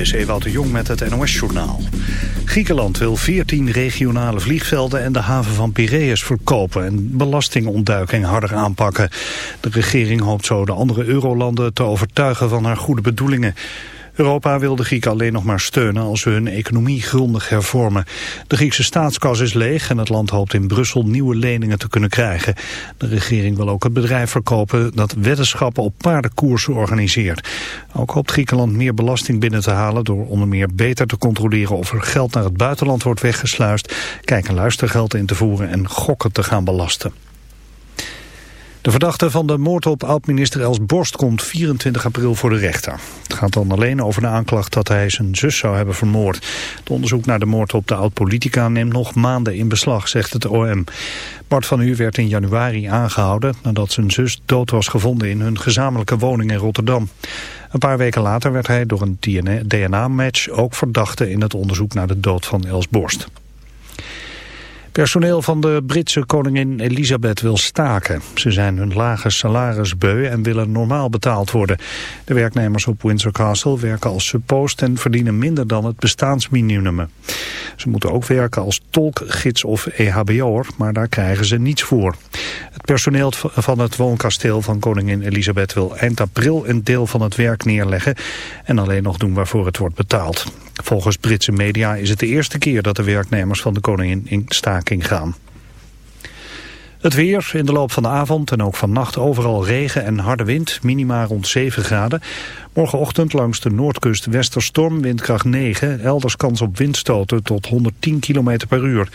is de Jong met het NOS-journaal. Griekenland wil 14 regionale vliegvelden en de haven van Piraeus verkopen... en belastingontduiking harder aanpakken. De regering hoopt zo de andere eurolanden te overtuigen van haar goede bedoelingen. Europa wil de Grieken alleen nog maar steunen als ze hun economie grondig hervormen. De Griekse staatskas is leeg en het land hoopt in Brussel nieuwe leningen te kunnen krijgen. De regering wil ook het bedrijf verkopen dat weddenschappen op paardenkoersen organiseert. Ook hoopt Griekenland meer belasting binnen te halen door onder meer beter te controleren of er geld naar het buitenland wordt weggesluist, kijk- en luistergeld in te voeren en gokken te gaan belasten. De verdachte van de moord op oud-minister Els Borst komt 24 april voor de rechter. Het gaat dan alleen over de aanklacht dat hij zijn zus zou hebben vermoord. Het onderzoek naar de moord op de oud-politica neemt nog maanden in beslag, zegt het OM. Bart van U werd in januari aangehouden nadat zijn zus dood was gevonden in hun gezamenlijke woning in Rotterdam. Een paar weken later werd hij door een DNA-match ook verdachte in het onderzoek naar de dood van Els Borst. Personeel van de Britse koningin Elisabeth wil staken. Ze zijn hun lage salaris beu en willen normaal betaald worden. De werknemers op Windsor Castle werken als suppost en verdienen minder dan het bestaansminimum. Ze moeten ook werken als tolk, gids of EHBO'er, maar daar krijgen ze niets voor. Het personeel van het woonkasteel van koningin Elisabeth wil eind april een deel van het werk neerleggen en alleen nog doen waarvoor het wordt betaald. Volgens Britse media is het de eerste keer dat de werknemers van de koningin in staking gaan. Het weer in de loop van de avond en ook vannacht overal regen en harde wind, minima rond 7 graden. Morgenochtend langs de noordkust westerstorm, windkracht 9, elders kans op windstoten tot 110 km per uur.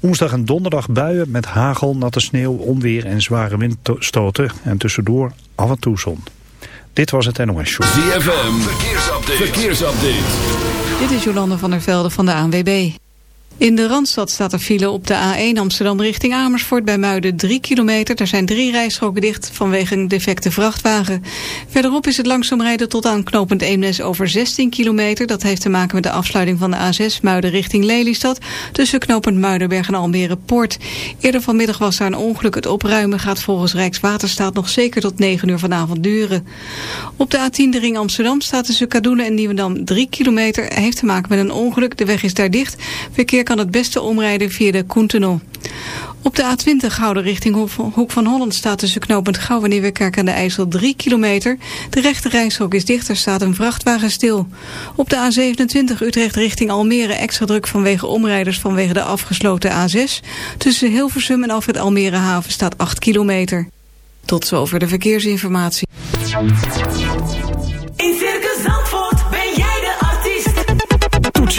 Woensdag en donderdag buien met hagel, natte sneeuw, onweer en zware windstoten en tussendoor af en toe zon. Dit was het NOS Show. ZFM, verkeersupdate. verkeersupdate. Dit is Jolande van der Velde van de ANWB. In de Randstad staat er file op de A1 Amsterdam richting Amersfoort bij Muiden 3 kilometer. Er zijn drie rijstroken dicht vanwege een defecte vrachtwagen. Verderop is het langzaam rijden tot aan knooppunt Eemnes over 16 kilometer. Dat heeft te maken met de afsluiting van de A6 Muiden richting Lelystad... tussen knooppunt Muidenberg en Almere Poort. Eerder vanmiddag was daar een ongeluk. Het opruimen gaat volgens Rijkswaterstaat nog zeker tot 9 uur vanavond duren. Op de A10 de ring Amsterdam staat tussen Kadoelen en Nieuwendam 3 kilometer. Heeft te maken met een ongeluk. De weg is daar dicht. Verkeer kan het beste omrijden via de Koentunnel. Op de A20 Gouden richting Hoek van Holland staat tussen knooppunt Gouw en Nieuwekerk aan de IJssel 3 kilometer. De rechte reishok is dicht, er staat een vrachtwagen stil. Op de A27 Utrecht richting Almere extra druk vanwege omrijders vanwege de afgesloten A6. Tussen Hilversum en Alfred Almere haven staat 8 kilometer. Tot zover de verkeersinformatie. In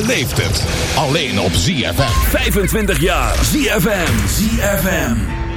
Beleeft het. Alleen op ZFM. 25 jaar. ZFM. ZFM.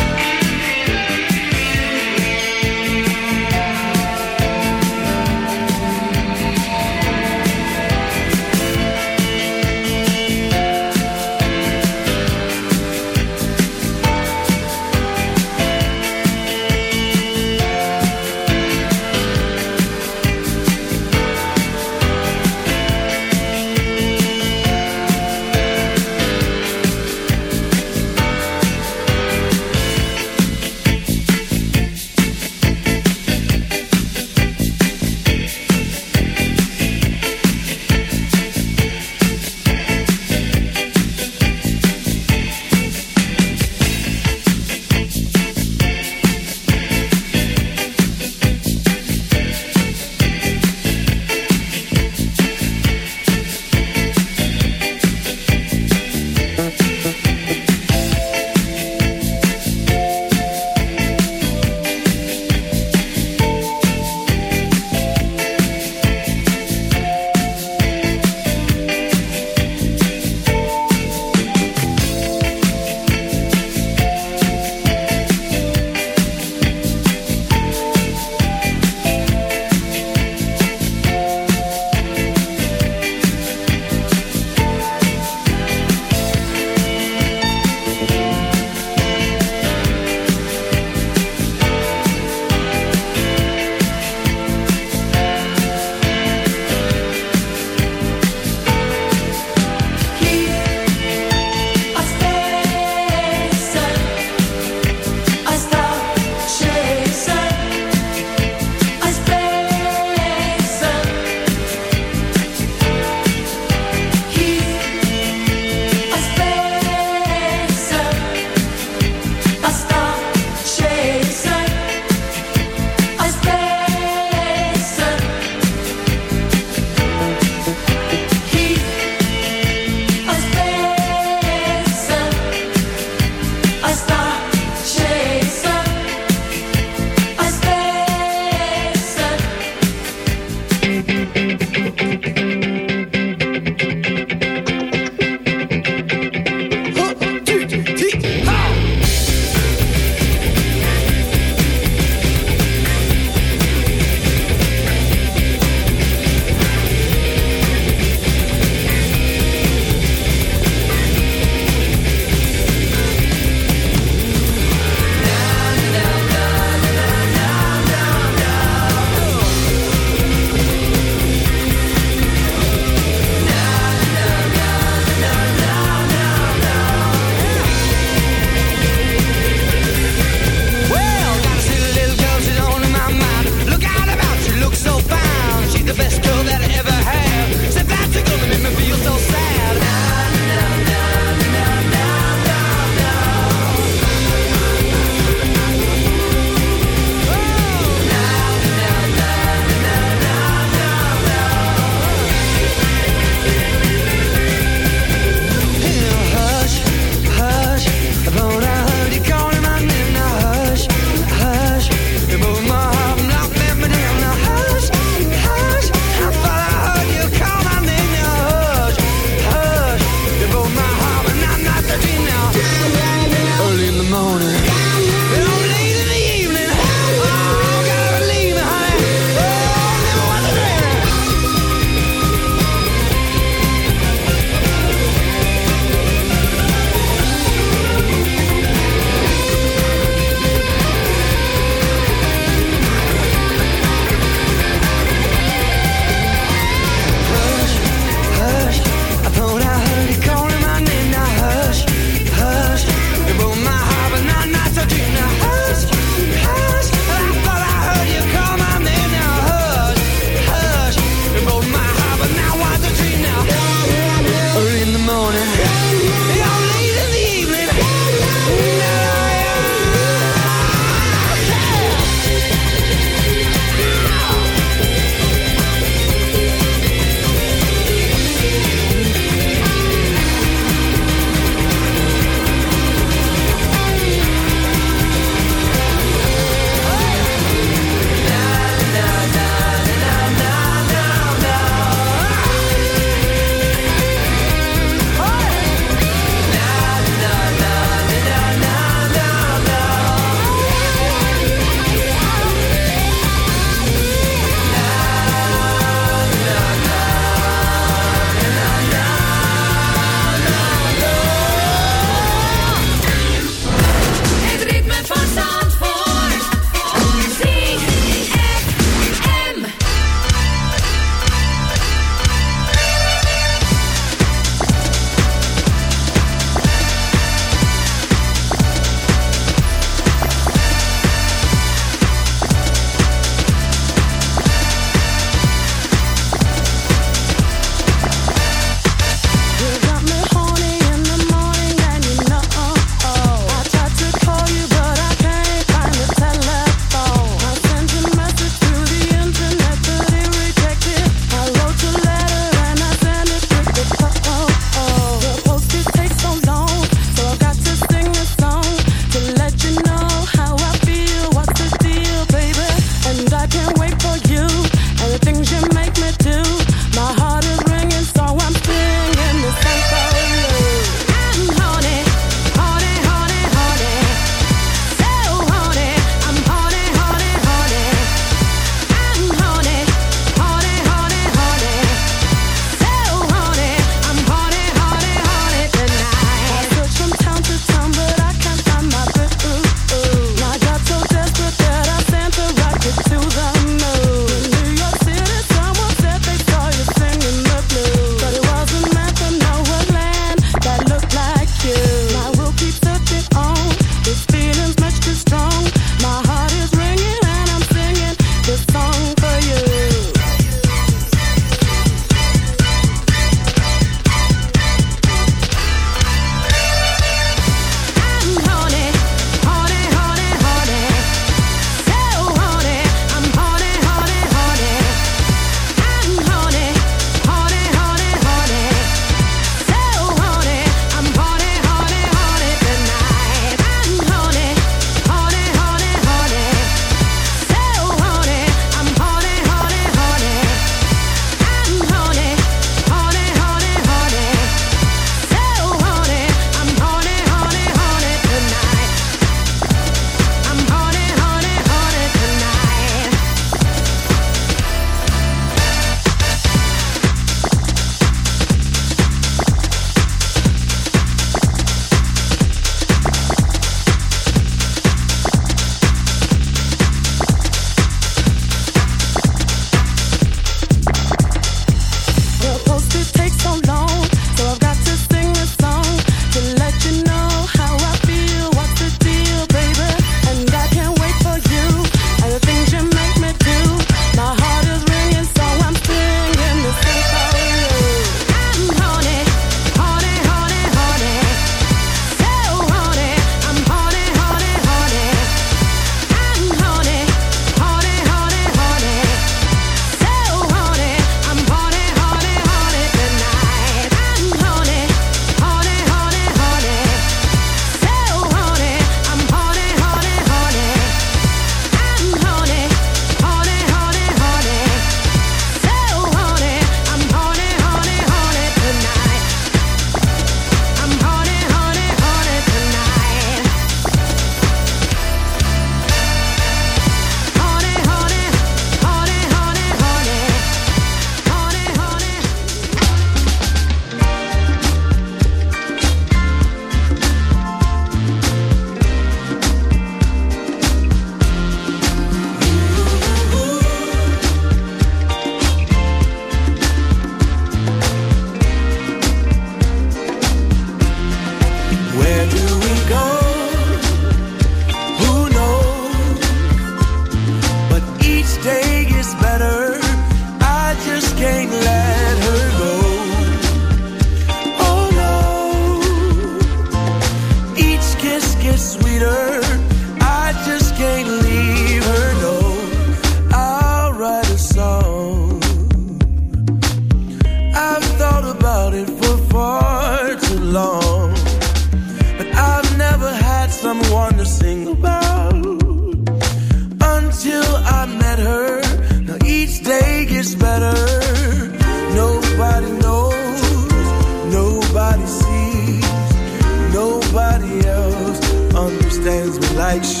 lights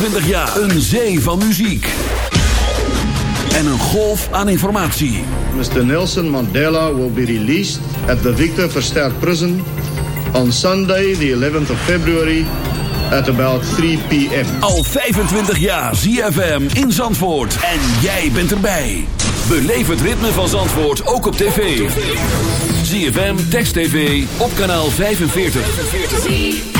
25 jaar. Een zee van muziek. En een golf aan informatie. Mr. Nelson Mandela will be released at the Victor Verster Prison on Sunday the 11th of February at about 3 p.m. Al 25 jaar ZFM in Zandvoort. En jij bent erbij. Beleef het ritme van Zandvoort ook op tv. ZFM, Text TV, op kanaal 45.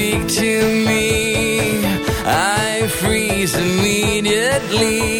Speak to me, I freeze immediately.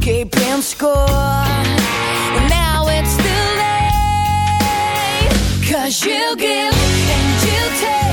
keeping score. Now it's too late. Cause you give and you take.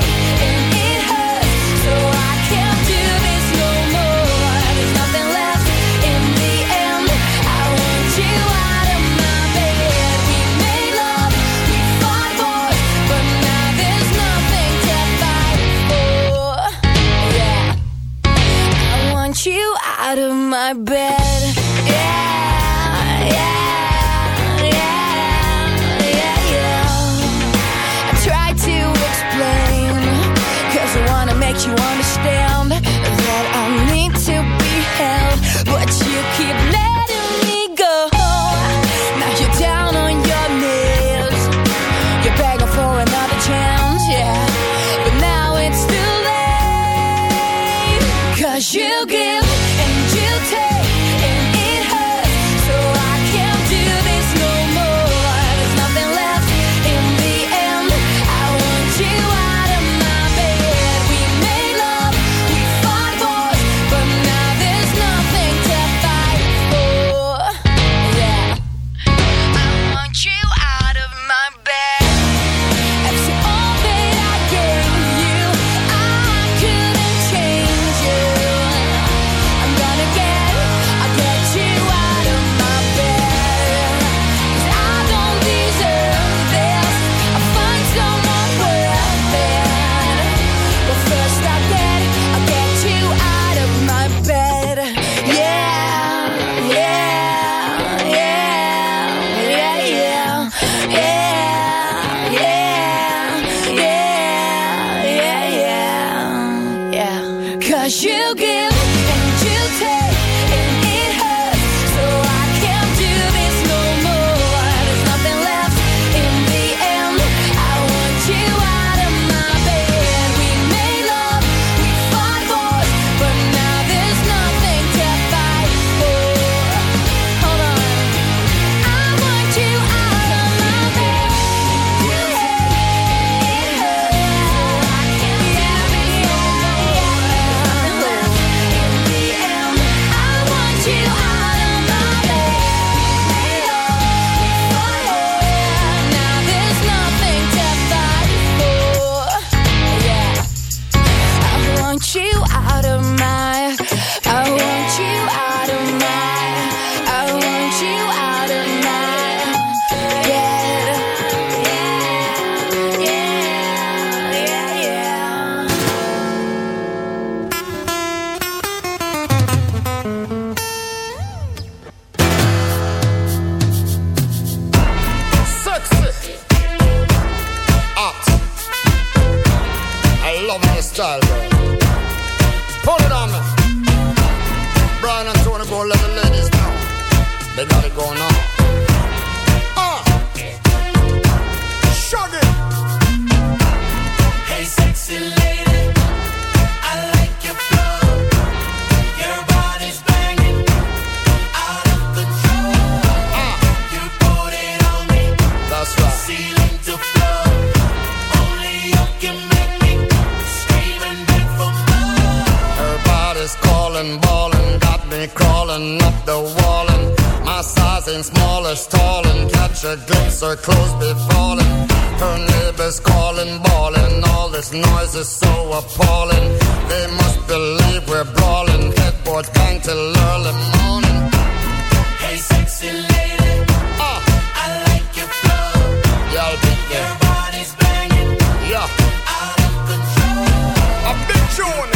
Cause you give the wall and my size ain't small or tall and catch a glimpse or close be falling. Her neighbors calling, bawling, all this noise is so appalling. They must believe we're brawling, headboards bang till early morning. Hey, sexy lady, ah. I like your flow. Your body's banging, yeah, out of control. I've been chewing.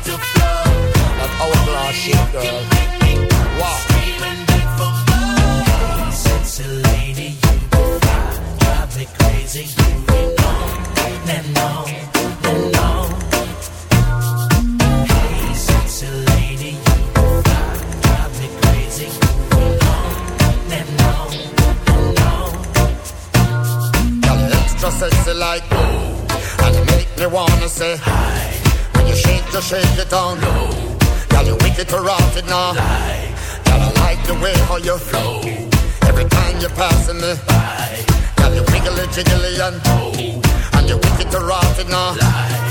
Hourglass girl. Wow. You me crazy. You and know. Hey, sexy lady, you drive me crazy. You. Girl, you extra sexy like oh, and you make me wanna say hi. When you shake, you shake it down low. Girl, you wicked to rot it now. Girl, I like the way how you flow. Every time you're passing me by. Girl, you wiggly jiggly and oh, and you wicked to rot it now. Hey,